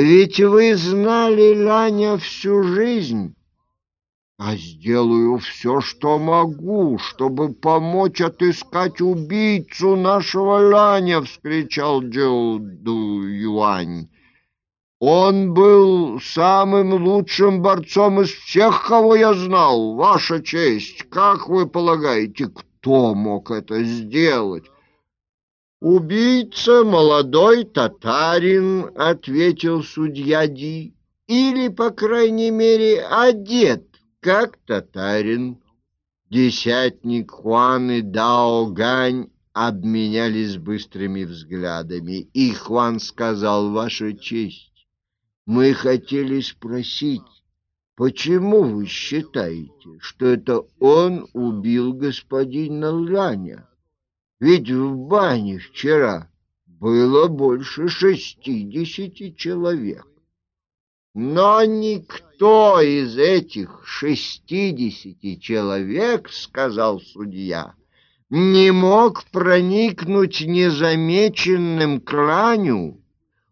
Ведь вы знали Ланя всю жизнь, а сделаю все, что могу, чтобы помочь отыскать убийцу нашего Ланя, — вскричал Джоу Юань. Он был самым лучшим борцом из всех, кого я знал, ваша честь. Как вы полагаете, кто мог это сделать? Убийца молодой татарин, ответил судья Ди, или, по крайней мере, одет как татарин. Десятник Хуан и Дао Гань обменялись быстрыми взглядами, и Хуан сказал: "Ваша честь, мы хотели спросить, почему вы считаете, что это он убил господина Ляня? Ведь в бане вчера было больше шестидесяти человек. Но никто из этих шестидесяти человек, сказал судья, не мог проникнуть незамеченным к Ланю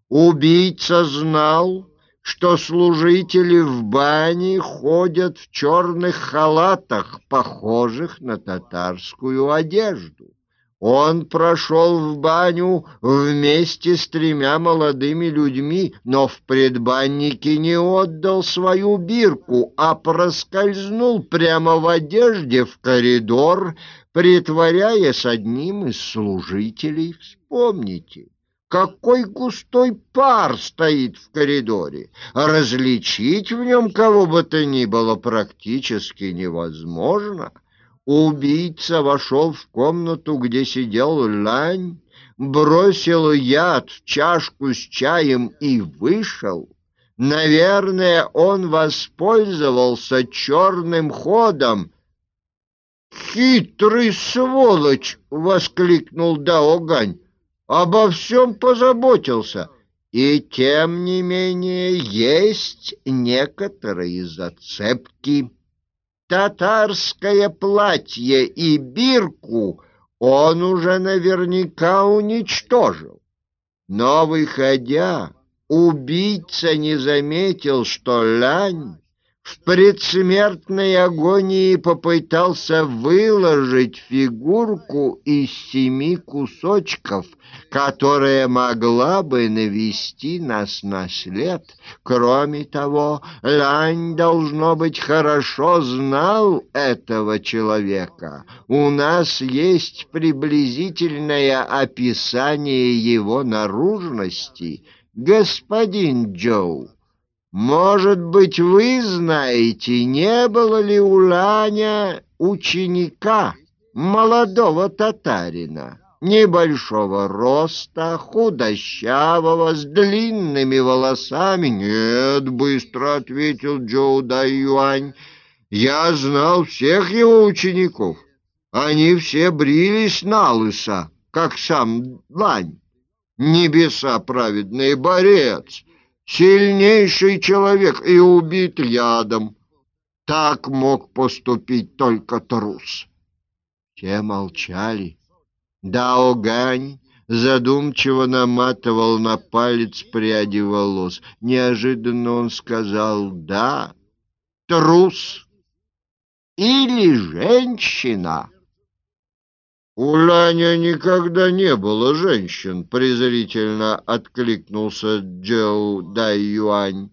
Убийца знал, что служители в бане ходят в черных халатах, похожих на татарскую одежду. Он прошел в баню вместе с тремя молодыми людьми, но в предбаннике не отдал свою бирку, а проскользнул прямо в одежде в коридор, притворяясь одним из служителей. Вспомните, какой густой пар стоит в коридоре. Различить в нем кого бы то ни было практически невозможно. Убийца вошел в комнату, где сидел Лань, бросил яд в чашку с чаем и вышел. Наверное, он воспользовался черным ходом. «Хитрый сволочь!» — воскликнул Даогань обо всем позаботился. И тем не менее есть некоторые зацепки. Татарское платье и бирку он уже наверняка уничтожил. Но, выходя, убийца не заметил, что лань в предсмертной агонии попытался выложить фигурку из семи кусочков, которая могла бы навести нас на след. Кроме того, Лань, должно быть, хорошо знал этого человека. У нас есть приблизительное описание его наружности. Господин Джоу, может быть, вы знаете, не было ли у Ланя ученика, молодого татарина, небольшого роста, худощавого, с длинными волосами? Нет, быстро ответил Джоу Дай Юань. Я знал всех его учеников. Они все брились на лысо, как сам Лань. Небеса праведный борец сильнейший человек и убит ядом. Так мог поступить только трус. Все молчали. Дао Гань задумчиво наматывал на палец пряди волос. Неожиданно он сказал «Да, трус или женщина». «У Ланя никогда не было женщин», — презрительно откликнулся Джоу Дай Юань.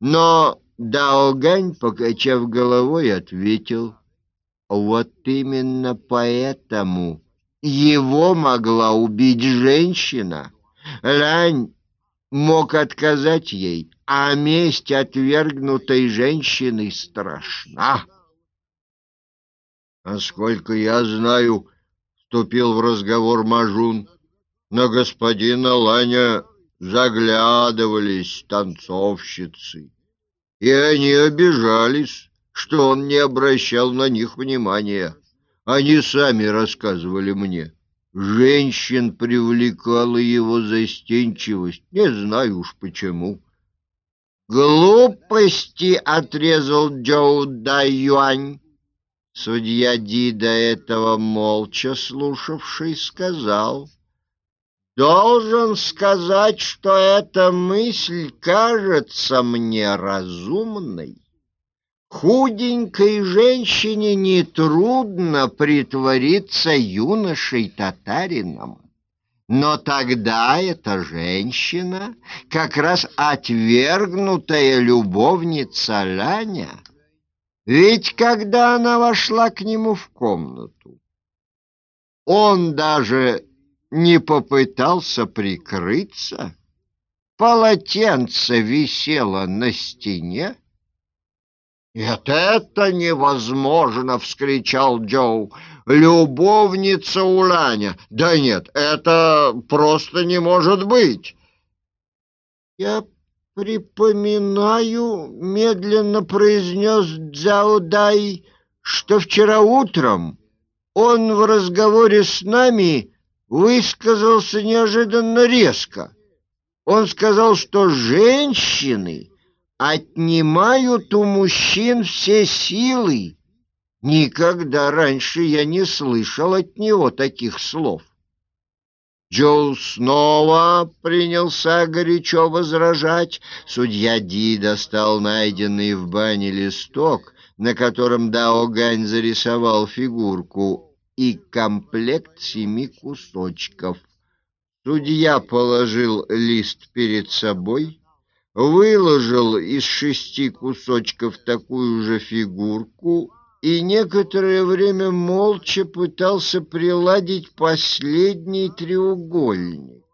Но Дао Гань, покачав головой, ответил, «Вот именно поэтому его могла убить женщина. Лань мог отказать ей, а месть отвергнутой женщины страшна». «Насколько я знаю...» вступил в разговор Мажун. На господина Ланя заглядывались танцовщицы, и они обижались, что он не обращал на них внимания. Они сами рассказывали мне. Женщин привлекала его застенчивость, не знаю уж почему. «Глупости!» — отрезал Джоу Дай Юань. Судья Ди, до этого молча слушавший, сказал, Должен сказать, что эта мысль кажется мне разумной. Худенькой женщине нетрудно притвориться юношей-татарином. Но тогда эта женщина, как раз отвергнутая любовница Ляня, ведь когда она вошла к нему в комнату, он даже не попытался прикрыться, полотенце висело на стене. «Нет, это невозможно!» — вскричал Джоу. «Любовница Уланя! Да нет, это просто не может быть!» «Я припоминаю, — медленно произнес Дзяудай, — что вчера утром он в разговоре с нами высказался неожиданно резко. Он сказал, что женщины отнимают у мужчин все силы. Никогда раньше я не слышал от него таких слов. Джоу снова принялся горячо возражать. Судья Ди достал найденный в бане листок, на котором Дао Гань зарисовал фигурку и комплект семи кусочков. Судья положил лист перед собой, выложил из шести кусочков такую же фигурку и некоторое время молча пытался приладить последний треугольник.